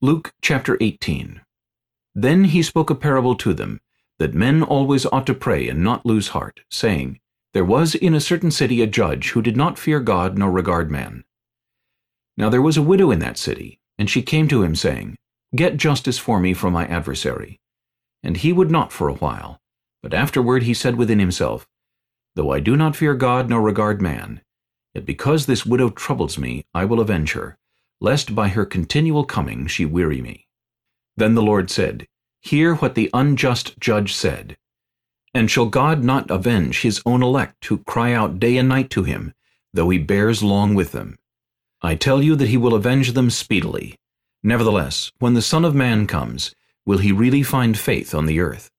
Luke chapter 18 Then he spoke a parable to them, that men always ought to pray and not lose heart, saying, There was in a certain city a judge who did not fear God nor regard man. Now there was a widow in that city, and she came to him, saying, Get justice for me from my adversary. And he would not for a while. But afterward he said within himself, Though I do not fear God nor regard man, yet because this widow troubles me, I will avenge her, lest by her continual coming she weary me. Then the Lord said, Hear what the unjust judge said. And shall God not avenge his own elect who cry out day and night to him, though he bears long with them? I tell you that he will avenge them speedily. Nevertheless, when the Son of Man comes, will he really find faith on the earth?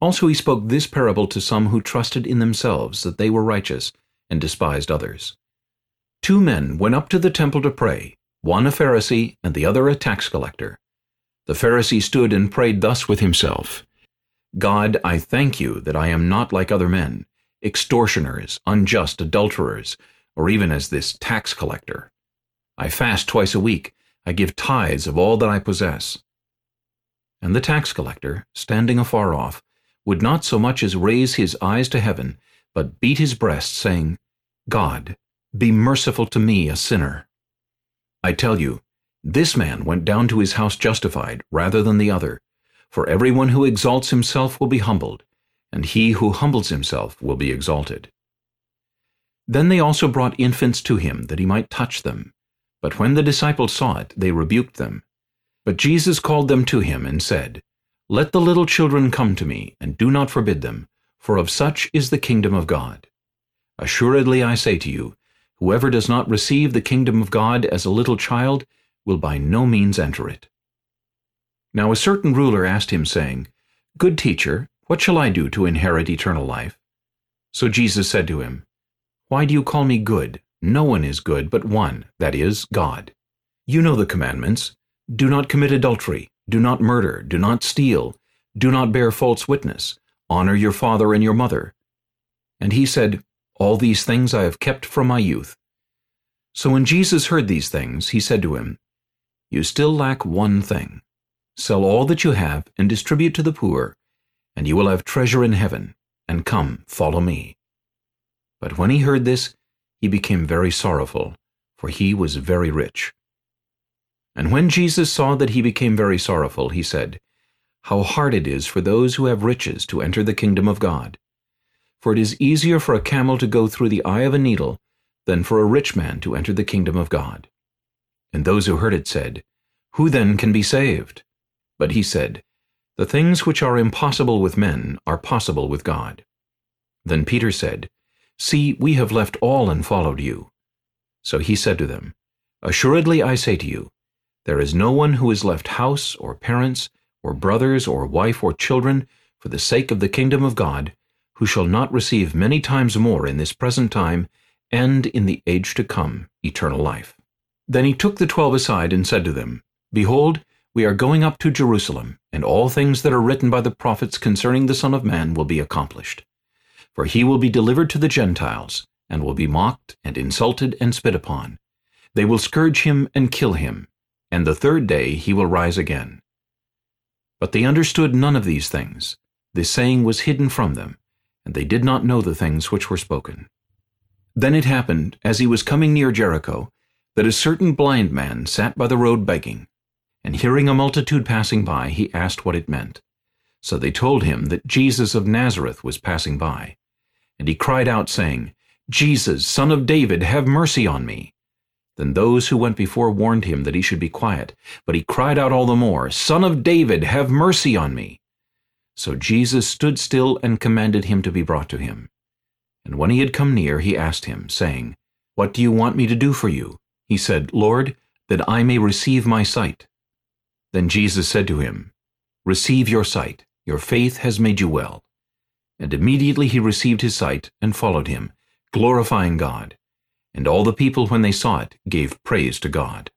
Also he spoke this parable to some who trusted in themselves that they were righteous, and despised others. Two men went up to the temple to pray, one a Pharisee and the other a tax collector. The Pharisee stood and prayed thus with himself, God, I thank you that I am not like other men, extortioners, unjust adulterers, or even as this tax collector. I fast twice a week, I give tithes of all that I possess. And the tax collector, standing afar off, would not so much as raise his eyes to heaven, but beat his breast, saying, God, be merciful to me, a sinner. I tell you, this man went down to his house justified rather than the other. For everyone who exalts himself will be humbled, and he who humbles himself will be exalted. Then they also brought infants to him, that he might touch them. But when the disciples saw it, they rebuked them. But Jesus called them to him, and said, Let the little children come to me, and do not forbid them, for of such is the kingdom of God. Assuredly I say to you, Whoever does not receive the kingdom of God as a little child will by no means enter it. Now a certain ruler asked him, saying, Good teacher, what shall I do to inherit eternal life? So Jesus said to him, Why do you call me good? No one is good but one, that is, God. You know the commandments. Do not commit adultery. Do not murder. Do not steal. Do not bear false witness. Honor your father and your mother. And he said, all these things I have kept from my youth. So when Jesus heard these things, he said to him, You still lack one thing. Sell all that you have and distribute to the poor, and you will have treasure in heaven, and come, follow me. But when he heard this, he became very sorrowful, for he was very rich. And when Jesus saw that he became very sorrowful, he said, How hard it is for those who have riches to enter the kingdom of God for it is easier for a camel to go through the eye of a needle than for a rich man to enter the kingdom of God. And those who heard it said, Who then can be saved? But he said, The things which are impossible with men are possible with God. Then Peter said, See, we have left all and followed you. So he said to them, Assuredly I say to you, there is no one who has left house or parents or brothers or wife or children for the sake of the kingdom of God, who shall not receive many times more in this present time, and in the age to come eternal life. Then he took the twelve aside and said to them, Behold, we are going up to Jerusalem, and all things that are written by the prophets concerning the Son of Man will be accomplished. For he will be delivered to the Gentiles, and will be mocked, and insulted, and spit upon. They will scourge him and kill him, and the third day he will rise again. But they understood none of these things. This saying was hidden from them, and they did not know the things which were spoken. Then it happened, as he was coming near Jericho, that a certain blind man sat by the road begging. And hearing a multitude passing by, he asked what it meant. So they told him that Jesus of Nazareth was passing by. And he cried out, saying, Jesus, son of David, have mercy on me. Then those who went before warned him that he should be quiet. But he cried out all the more, Son of David, have mercy on me. So Jesus stood still and commanded him to be brought to him. And when he had come near, he asked him, saying, What do you want me to do for you? He said, Lord, that I may receive my sight. Then Jesus said to him, Receive your sight, your faith has made you well. And immediately he received his sight and followed him, glorifying God. And all the people, when they saw it, gave praise to God.